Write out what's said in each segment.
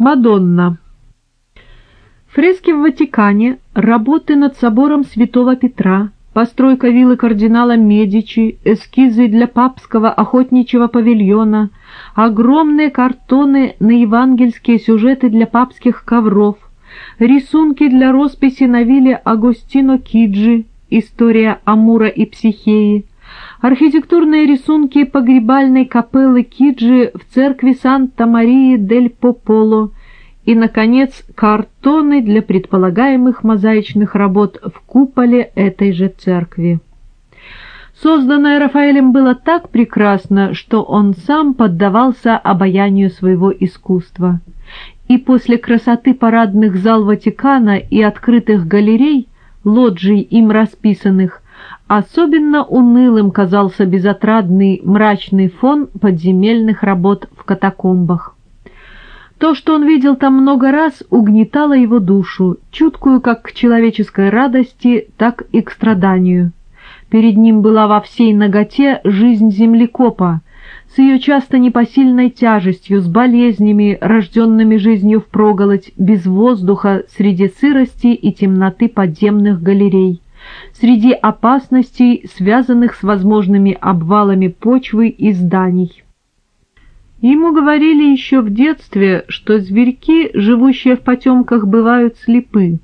Мадонна. Фрески в Ватикане, работы над собором Святого Петра, постройка виллы кардинала Медичи, эскизы для папского охотничьего павильона, огромные картоны на евангельские сюжеты для папских ковров, рисунки для росписи на вилле Агостино Киджи, история Амура и Психеи, архитектурные рисунки погребальной капеллы Киджи в церкви Санта-Марии-дель-Пополо и, наконец, картоны для предполагаемых мозаичных работ в куполе этой же церкви. Созданное Рафаэлем было так прекрасно, что он сам поддавался обаянию своего искусства. И после красоты парадных зал Ватикана и открытых галерей, лоджий им расписанных, Особенно унылым казался безотрадный мрачный фон подземельных работ в катакомбах. То, что он видел там много раз, угнетало его душу, чуткую как к человеческой радости, так и к страданию. Перед ним была во всей наготе жизнь землекопа, с ее часто непосильной тяжестью, с болезнями, рожденными жизнью впроголодь, без воздуха, среди сырости и темноты подземных галерей среди опасностей, связанных с возможными обвалами почвы и зданий. Ему говорили еще в детстве, что зверьки, живущие в потемках, бывают слепы.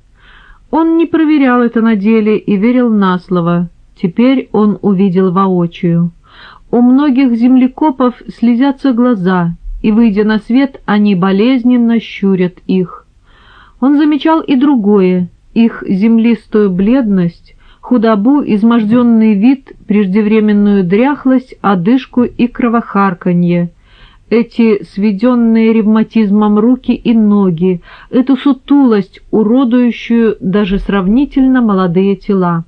Он не проверял это на деле и верил на слово. Теперь он увидел воочию. У многих землекопов слезятся глаза, и, выйдя на свет, они болезненно щурят их. Он замечал и другое, их землистую бледность, худобу, изможденный вид, преждевременную дряхлость, одышку и кровохарканье. Эти сведенные ревматизмом руки и ноги, эту сутулость, уродующую даже сравнительно молодые тела.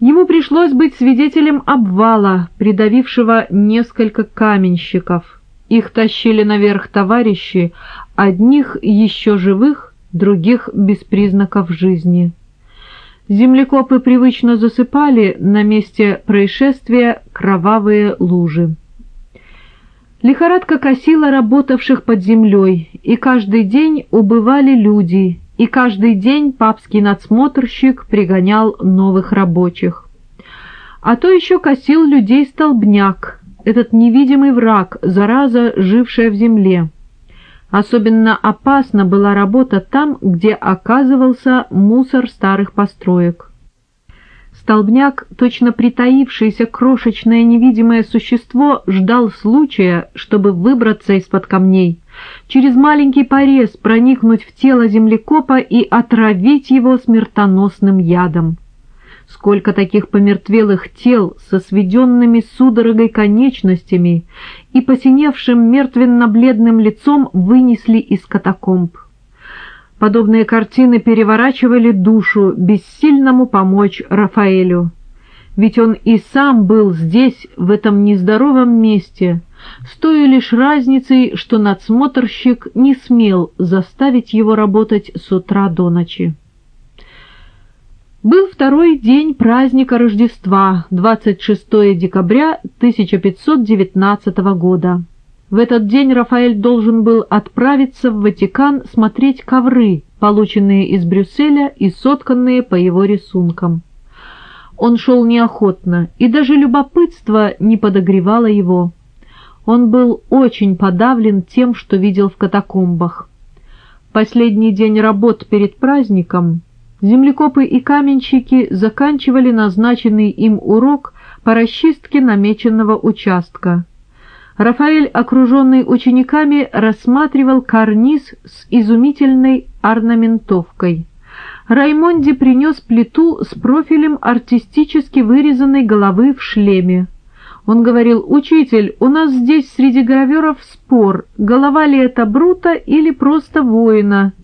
Ему пришлось быть свидетелем обвала, придавившего несколько каменщиков. Их тащили наверх товарищи, одних еще живых, других без признаков жизни. Землекопы привычно засыпали на месте происшествия кровавые лужи. Лихорадка косила работавших под землей, и каждый день убывали люди, и каждый день папский надсмотрщик пригонял новых рабочих. А то еще косил людей столбняк, этот невидимый враг, зараза, жившая в земле. Особенно опасна была работа там, где оказывался мусор старых построек. Столбняк, точно притаившееся крошечное невидимое существо, ждал случая, чтобы выбраться из-под камней, через маленький порез проникнуть в тело землекопа и отравить его смертоносным ядом. Сколько таких помертвелых тел со сведенными судорогой конечностями и посиневшим мертвенно-бледным лицом вынесли из катакомб. Подобные картины переворачивали душу бессильному помочь Рафаэлю. Ведь он и сам был здесь, в этом нездоровом месте, с той лишь разницей, что надсмотрщик не смел заставить его работать с утра до ночи. Был второй день праздника Рождества, 26 декабря 1519 года. В этот день Рафаэль должен был отправиться в Ватикан смотреть ковры, полученные из Брюсселя и сотканные по его рисункам. Он шел неохотно, и даже любопытство не подогревало его. Он был очень подавлен тем, что видел в катакомбах. Последний день работ перед праздником Землекопы и каменщики заканчивали назначенный им урок по расчистке намеченного участка. Рафаэль, окруженный учениками, рассматривал карниз с изумительной орнаментовкой. Раймонди принес плиту с профилем артистически вырезанной головы в шлеме. Он говорил, «Учитель, у нас здесь среди граверов спор, голова ли это Брута или просто воина?»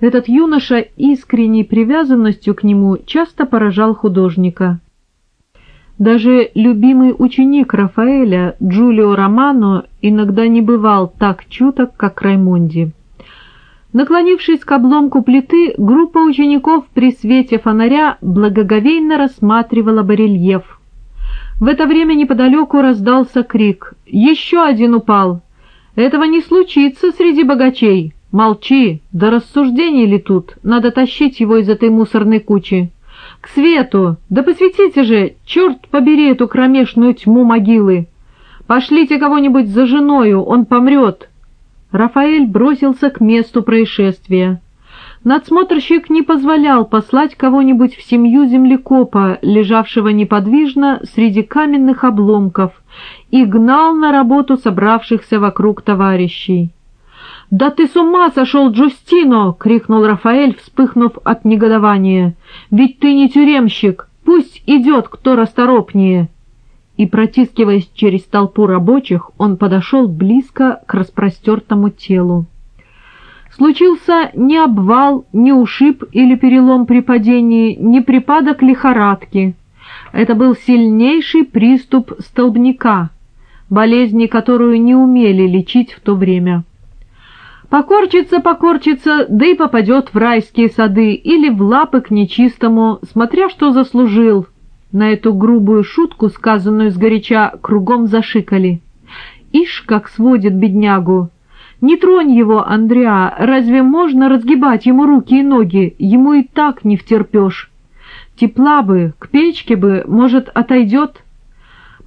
Этот юноша искренней привязанностью к нему часто поражал художника. Даже любимый ученик Рафаэля, Джулио Романо, иногда не бывал так чуток, как Раймонди. Наклонившись к обломку плиты, группа учеников при свете фонаря благоговейно рассматривала барельеф. В это время неподалеку раздался крик «Еще один упал!» Этого не случится среди богачей. Молчи, да рассуждений ли тут? Надо тащить его из этой мусорной кучи. К свету! Да посветите же, черт побери эту кромешную тьму могилы! Пошлите кого-нибудь за женою, он помрет!» Рафаэль бросился к месту происшествия. Надсмотрщик не позволял послать кого-нибудь в семью землекопа, лежавшего неподвижно среди каменных обломков, и гнал на работу собравшихся вокруг товарищей. «Да ты с ума сошел, Джустино!» — крикнул Рафаэль, вспыхнув от негодования. «Ведь ты не тюремщик! Пусть идет кто расторопнее!» И, протискиваясь через толпу рабочих, он подошел близко к распростертому телу. Случился не обвал, не ушиб или перелом при падении, не припадок лихорадки. Это был сильнейший приступ столбняка, болезни, которую не умели лечить в то время. Покорчится, покорчится, да и попадет в райские сады или в лапы к нечистому, смотря что заслужил. На эту грубую шутку, сказанную сгоряча, кругом зашикали. Ишь, как сводит беднягу! Не тронь его, Андреа, разве можно разгибать ему руки и ноги? Ему и так не втерпешь. Тепла бы, к печке бы, может, отойдет?»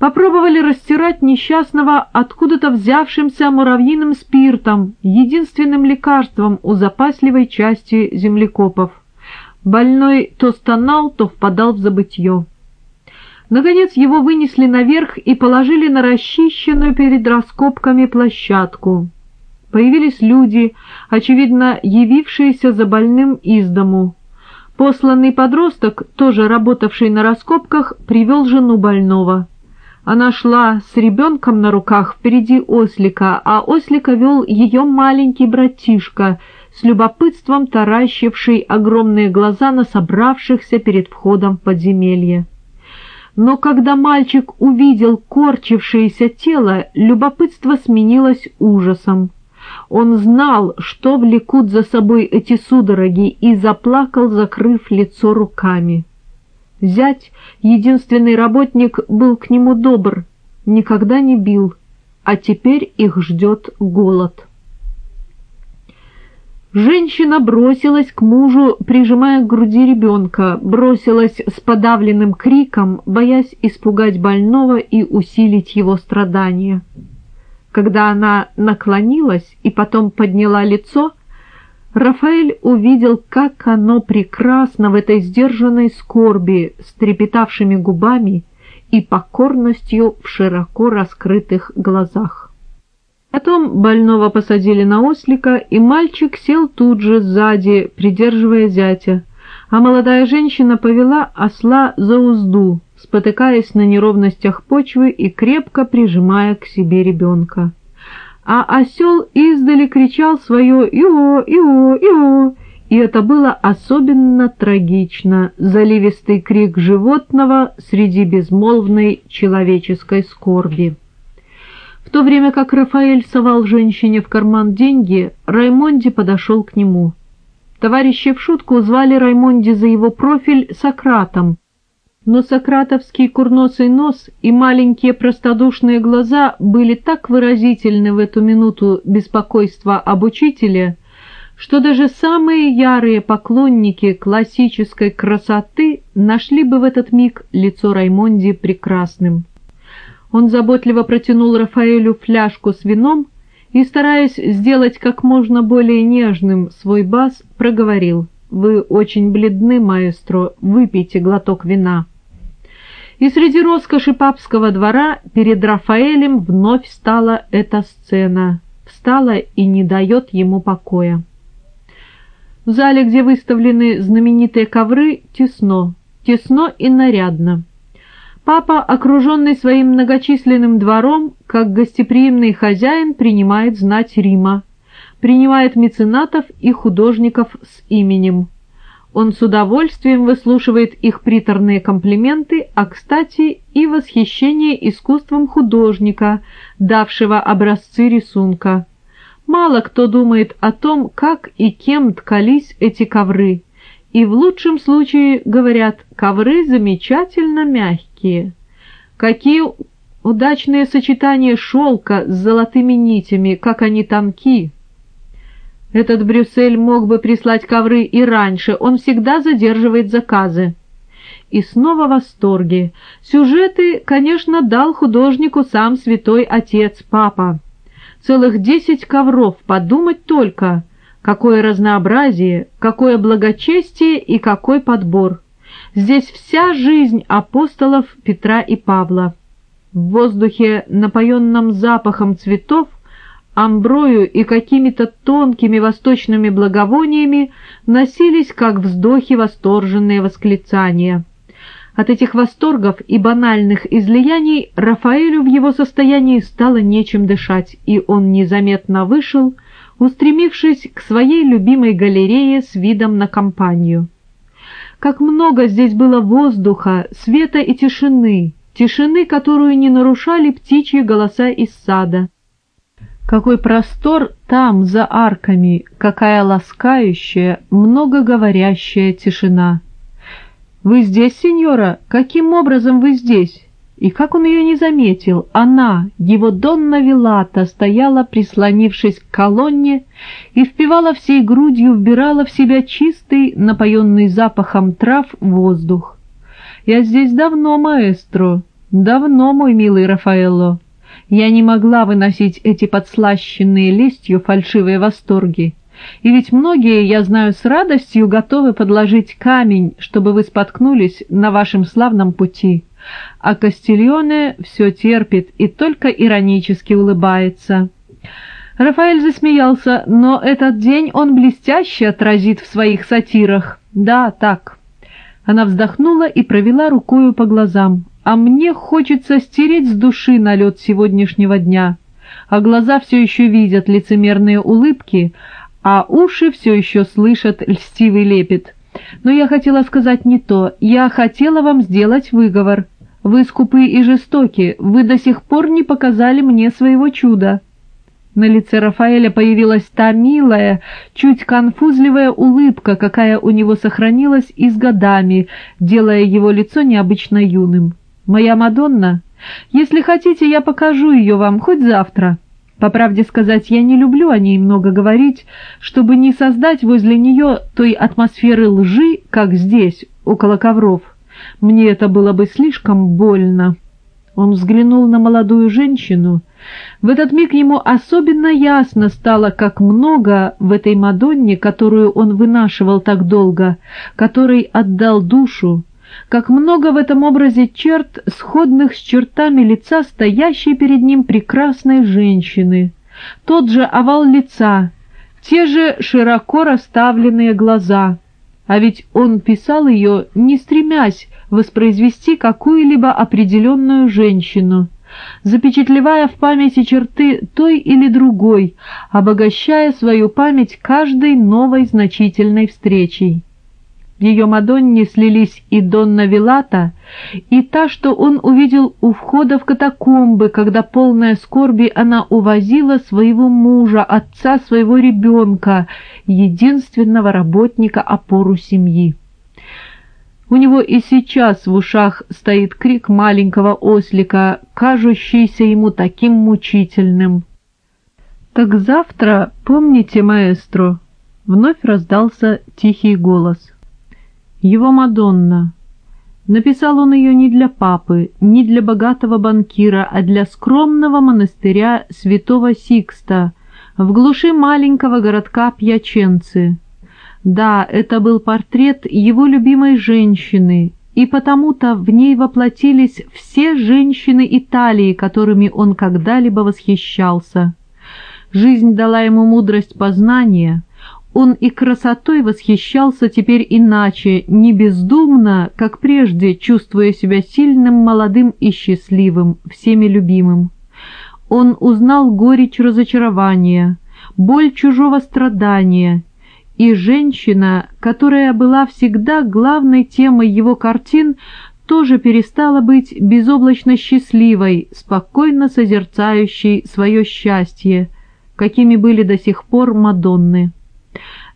Попробовали растирать несчастного откуда-то взявшимся муравьиным спиртом, единственным лекарством у запасливой части землекопов. Больной то стонал, то впадал в забытье. Наконец его вынесли наверх и положили на расчищенную перед раскопками площадку. Появились люди, очевидно, явившиеся за больным из дому. Посланный подросток, тоже работавший на раскопках, привел жену больного. Она шла с ребенком на руках впереди ослика, а ослика вел ее маленький братишка, с любопытством таращивший огромные глаза на собравшихся перед входом в подземелье. Но когда мальчик увидел корчившееся тело, любопытство сменилось ужасом. Он знал, что влекут за собой эти судороги, и заплакал, закрыв лицо руками. Зять, единственный работник, был к нему добр, никогда не бил, а теперь их ждет голод. Женщина бросилась к мужу, прижимая к груди ребенка, бросилась с подавленным криком, боясь испугать больного и усилить его страдания. Когда она наклонилась и потом подняла лицо, Рафаэль увидел, как оно прекрасно в этой сдержанной скорби с трепетавшими губами и покорностью в широко раскрытых глазах. Потом больного посадили на ослика, и мальчик сел тут же сзади, придерживая зятя, а молодая женщина повела осла за узду, спотыкаясь на неровностях почвы и крепко прижимая к себе ребенка а осел издали кричал свое «Ио! Ио! Ио!» И это было особенно трагично, заливистый крик животного среди безмолвной человеческой скорби. В то время как Рафаэль совал женщине в карман деньги, Раймонди подошел к нему. Товарищи в шутку звали Раймонди за его профиль Сократом, но сократовский курносый нос и маленькие простодушные глаза были так выразительны в эту минуту беспокойства об учителе, что даже самые ярые поклонники классической красоты нашли бы в этот миг лицо Раймонди прекрасным. Он заботливо протянул Рафаэлю фляжку с вином и, стараясь сделать как можно более нежным свой бас, проговорил «Вы очень бледны, маэстро, выпейте глоток вина». И среди роскоши папского двора перед Рафаэлем вновь встала эта сцена, встала и не дает ему покоя. В зале, где выставлены знаменитые ковры, тесно, тесно и нарядно. Папа, окруженный своим многочисленным двором, как гостеприимный хозяин, принимает знать Рима, принимает меценатов и художников с именем – он с удовольствием выслушивает их приторные комплименты, а, кстати, и восхищение искусством художника, давшего образцы рисунка. Мало кто думает о том, как и кем ткались эти ковры, и в лучшем случае говорят «ковры замечательно мягкие». Какие удачное сочетание шелка с золотыми нитями, как они тонки. Этот Брюссель мог бы прислать ковры и раньше, он всегда задерживает заказы. И снова восторги. Сюжеты, конечно, дал художнику сам святой отец, папа. Целых десять ковров, подумать только. Какое разнообразие, какое благочестие и какой подбор. Здесь вся жизнь апостолов Петра и Павла. В воздухе, напоенном запахом цветов, амброю и какими-то тонкими восточными благовониями носились, как вздохи, восторженные восклицания. От этих восторгов и банальных излияний Рафаэлю в его состоянии стало нечем дышать, и он незаметно вышел, устремившись к своей любимой галерее с видом на компанию. Как много здесь было воздуха, света и тишины, тишины, которую не нарушали птичьи голоса из сада. Какой простор там, за арками, какая ласкающая, многоговорящая тишина. «Вы здесь, сеньора? Каким образом вы здесь?» И как он ее не заметил, она, его Донна Вилата, стояла, прислонившись к колонне, и впивала всей грудью, вбирала в себя чистый, напоенный запахом трав, воздух. «Я здесь давно, маэстро, давно, мой милый Рафаэлло. Я не могла выносить эти подслащенные лестью фальшивые восторги. И ведь многие, я знаю, с радостью готовы подложить камень, чтобы вы споткнулись на вашем славном пути» а Кастильоне все терпит и только иронически улыбается. Рафаэль засмеялся, но этот день он блестяще отразит в своих сатирах. Да, так. Она вздохнула и провела рукою по глазам. А мне хочется стереть с души налет сегодняшнего дня. А глаза все еще видят лицемерные улыбки, а уши все еще слышат льстивый лепет. Но я хотела сказать не то. Я хотела вам сделать выговор. Вы скупы и жестоки, вы до сих пор не показали мне своего чуда». На лице Рафаэля появилась та милая, чуть конфузливая улыбка, какая у него сохранилась и с годами, делая его лицо необычно юным. «Моя Мадонна? Если хотите, я покажу ее вам хоть завтра». По правде сказать, я не люблю о ней много говорить, чтобы не создать возле нее той атмосферы лжи, как здесь, около ковров. Мне это было бы слишком больно. Он взглянул на молодую женщину. В этот миг ему особенно ясно стало, как много в этой Мадонне, которую он вынашивал так долго, которой отдал душу, как много в этом образе черт, сходных с чертами лица стоящей перед ним прекрасной женщины. Тот же овал лица, те же широко расставленные глаза. А ведь он писал ее, не стремясь воспроизвести какую-либо определенную женщину, запечатлевая в памяти черты той или другой, обогащая свою память каждой новой значительной встречей. Ее Мадонне слились и Донна Вилата, и та, что он увидел у входа в катакомбы, когда полная скорби она увозила своего мужа, отца своего ребенка, единственного работника опору семьи. У него и сейчас в ушах стоит крик маленького ослика, кажущийся ему таким мучительным. «Так завтра, помните, маэстро?» — вновь раздался тихий голос. «Его Мадонна». Написал он ее не для папы, не для богатого банкира, а для скромного монастыря святого Сикста в глуши маленького городка Пьяченцы. Да, это был портрет его любимой женщины, и потому-то в ней воплотились все женщины Италии, которыми он когда-либо восхищался. Жизнь дала ему мудрость познания, он и красотой восхищался теперь иначе, не бездумно, как прежде, чувствуя себя сильным, молодым и счастливым, всеми любимым. Он узнал горечь разочарования, боль чужого страдания, и женщина, которая была всегда главной темой его картин, тоже перестала быть безоблачно счастливой, спокойно созерцающей свое счастье, какими были до сих пор Мадонны.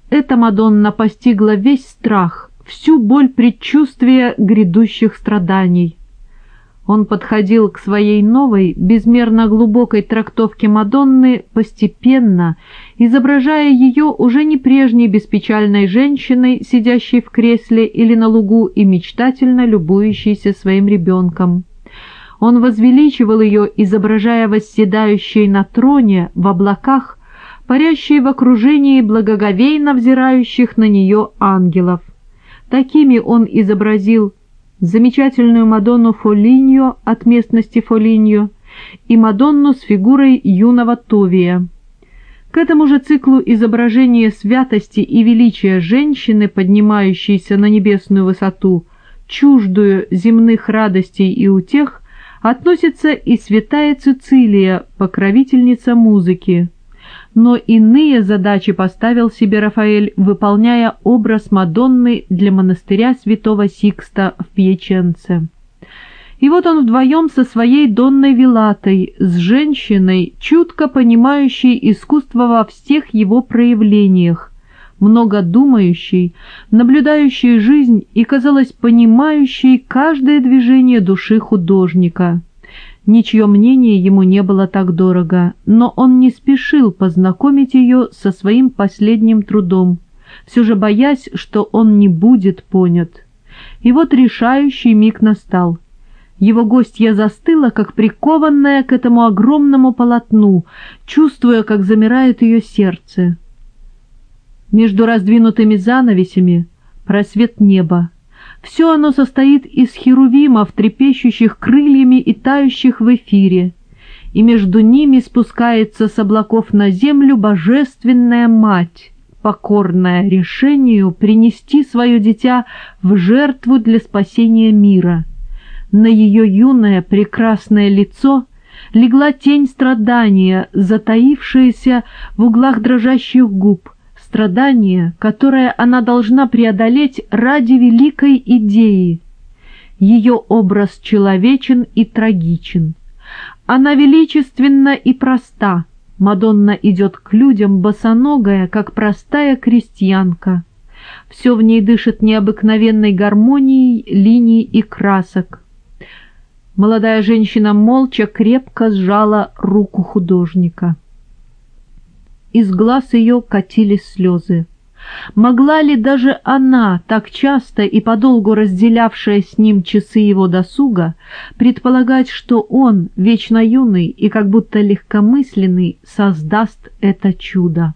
Эта Мадонна постигла весь страх, всю боль предчувствия грядущих страданий. Он подходил к своей новой, безмерно глубокой трактовке Мадонны постепенно, изображая ее уже не прежней беспечальной женщиной, сидящей в кресле или на лугу и мечтательно любующейся своим ребенком. Он возвеличивал ее, изображая восседающей на троне в облаках, парящей в окружении благоговейно взирающих на нее ангелов. Такими он изобразил замечательную Мадонну Фолиньо от местности Фолиньо и Мадонну с фигурой юного Товия. К этому же циклу изображения святости и величия женщины, поднимающейся на небесную высоту, чуждую земных радостей и утех, относится и святая Цицилия, покровительница музыки но иные задачи поставил себе Рафаэль, выполняя образ Мадонны для монастыря святого Сикста в Пьяченце. И вот он вдвоем со своей Донной Вилатой, с женщиной, чутко понимающей искусство во всех его проявлениях, много думающей, наблюдающей жизнь и, казалось, понимающей каждое движение души художника. Ничье мнение ему не было так дорого, но он не спешил познакомить ее со своим последним трудом, все же боясь, что он не будет понят. И вот решающий миг настал. Его гостья застыла, как прикованная к этому огромному полотну, чувствуя, как замирает ее сердце. Между раздвинутыми занавесями просвет неба, все оно состоит из херувимов, трепещущих крыльями и тающих в эфире, и между ними спускается с облаков на землю божественная мать, покорная решению принести свое дитя в жертву для спасения мира. На ее юное прекрасное лицо легла тень страдания, затаившаяся в углах дрожащих губ, страдание, которое она должна преодолеть ради великой идеи. Ее образ человечен и трагичен. Она величественна и проста. Мадонна идет к людям босоногая, как простая крестьянка. Все в ней дышит необыкновенной гармонией линий и красок. Молодая женщина молча крепко сжала руку художника из глаз ее катились слезы. Могла ли даже она, так часто и подолгу разделявшая с ним часы его досуга, предполагать, что он, вечно юный и как будто легкомысленный, создаст это чудо?